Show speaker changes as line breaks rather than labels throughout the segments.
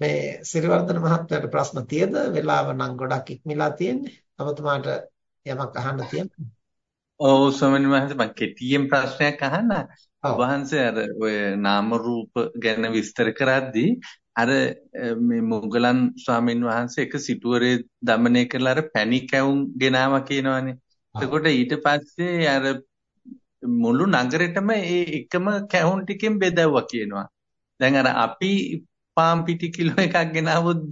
මේ සිරිවර්ධන මහත්තයාට ප්‍රශ්න තියද? වෙලාව නම් ගොඩක් ඉක්මලා තියෙන්නේ. තවතුමාට යමක් අහන්න තියෙනවා.
ඔව් ස්වාමීන් වහන්සේ මම කෙටියෙන් ප්‍රශ්නයක් අහන්න. වහන්සේ අර ඔය නාම රූප ගැන විස්තර කරද්දී අර මේ මොගලන් ස්වාමීන් වහන්සේ එක සිටුවරේ দমনය කරලා අර පැණි කැවුම් ගෙනාවා කියනවනේ. එතකොට ඊට පස්සේ අර මුළු නගරෙටම ඒ එකම කැවුම් ටිකෙන් බෙදවුවා කියනවා. දැන් අර අපි පාම් පිටි කිලෝ එකක් ගෙනාවොත්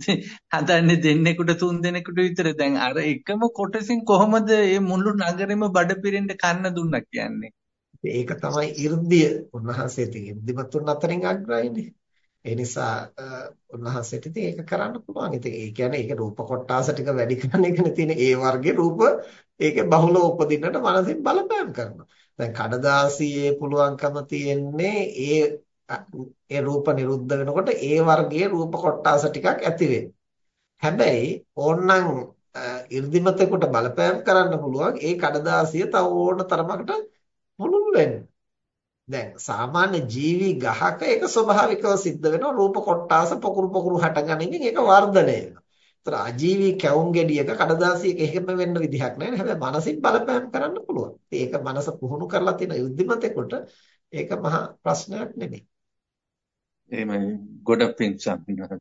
හදන්නේ දෙන්නෙකුට තුන් දෙනෙකුට විතර. දැන් අර එකම කොටසින් කොහොමද මේ මුළු නගරෙම බඩ පිරෙන්න කන්න දුන්නා කියන්නේ?
ඒක තමයි 이르දිය. උන්වහන්සේ ඉතින් ඉර්ධිමත් උන් අතරින් අග්‍රයිනේ. ඒ නිසා උන්වහන්සේට ඉතින් ඒක කරන්න පුළුවන්. ඉතින් ඒ කියන්නේ ඒක රූප කොටාස ටික වැඩි කරන එකනේ තියෙන ඒ වර්ගේ රූප ඒකේ බහුල උපදින්නට මනසින් බලපෑම් කරනවා. දැන් කඩදාසියේ පුළුවන්කම තියෙන්නේ ඒ ඒ රූප නිරුද්ධ වෙනකොට ඒ වර්ගයේ රූප කොටාස ටිකක් ඇති හැබැයි ඕනනම් 이르දිමතෙකුට බලපෑම් කරන්න පුළුවන් ඒ කඩදාසිය තව ඕන තරමකට මුළුල් වෙන්න. දැන් සාමාන්‍ය ජීවි ගහක ඒක ස්වභාවිකව සිද්ධ වෙනවා රූප කොටාස පොකුරු පොකුරු හටගනිමින් ඒක වර්ධනය වෙනවා. ඒතර අජීවී කැවුම් ගෙඩියක කඩදාසියක එහෙම වෙන්න විදිහක් නැහැ. හැබැයි මානසික බලපෑම් කරන්න පුළුවන්. ඒක මනස පුහුණු කරලා තියෙන යුද්ධිමතෙකුට ඒක මහා ප්‍රශ්නයක් නෙමෙයි.
එහෙමයි. ගොඩක් පිං සම්පූර්ණ